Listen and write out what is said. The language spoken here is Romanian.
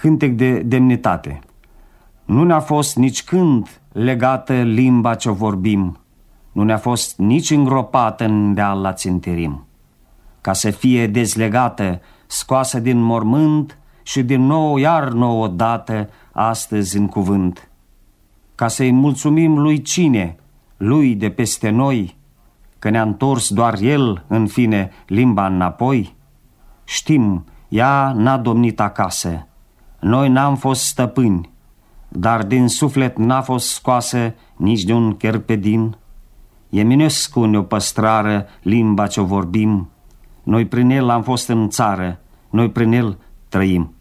cântec de demnitate. Nu ne-a fost nici când legată limba ce vorbim, nu ne-a fost nici îngropată în deal la ținterim. Ca să fie dezlegată, scoasă din mormânt și din nou iar nouă dată astăzi în cuvânt. Ca să-i mulțumim lui cine, lui de peste noi, că ne-a întors doar el, în fine, limba înapoi? Știm, ea n-a domnit acasă, noi n-am fost stăpâni, dar din suflet n-a fost scoasă nici de un cherpedin. Eminescu ne-o păstrară limba ce-o vorbim, noi prin el am fost în țară, noi prin el trăim.